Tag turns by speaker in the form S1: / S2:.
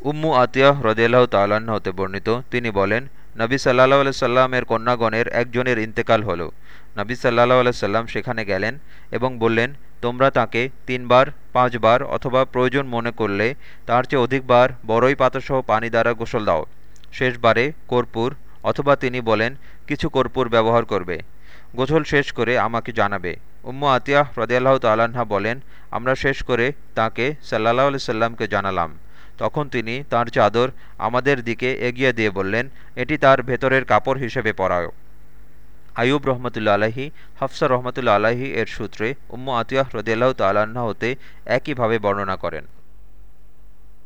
S1: উম্মু আতিয়াহ রদিয়াল্লাহ তাল্লাহ্ন হতে বর্ণিত। তিনি বলেন, নবী সাল্লাহ আলাইসাল্লামের কন্যাগণের একজনের ইন্তেকাল হলো। নবী সাল্লাহ আলাইসাল্লাম সেখানে গেলেন এবং বললেন, তোমরা তাকে তিনবার, পাঁচবার অথবা প্রয়োজন মনে করলে তার চেয়ে অধিকবার বড়ই পাতাসহ পানি দ্বারা গোসল দাও। শেষবারে কর্পূর অথবা তিনি বলেন, কিছু কর্পূর ব্যবহার করবে। গোসল শেষ করে আমাকে জানাবে। উম্মু আতিয়াহ রদিয়াল্লাহ তাল্লাহা বলেন, আমরা শেষ করে তাকে সাল্লাহ আলি সাল্লামকে জানালাম। তখন তিনি তার চাদর আমাদের দিকে এগিয়ে দিয়ে বললেন, এটি তার ভেতরের কাপড় হিসেবে পরায় আয়ুব রহমতুল্লা আলাহি হাফসা রহমতুল্লা আলাহি এর সূত্রে উম্মু আতিয়াহ রদিয়াল্লাহ তাল্লাহ্ন হতে একইভাবে বর্ণনা করেন।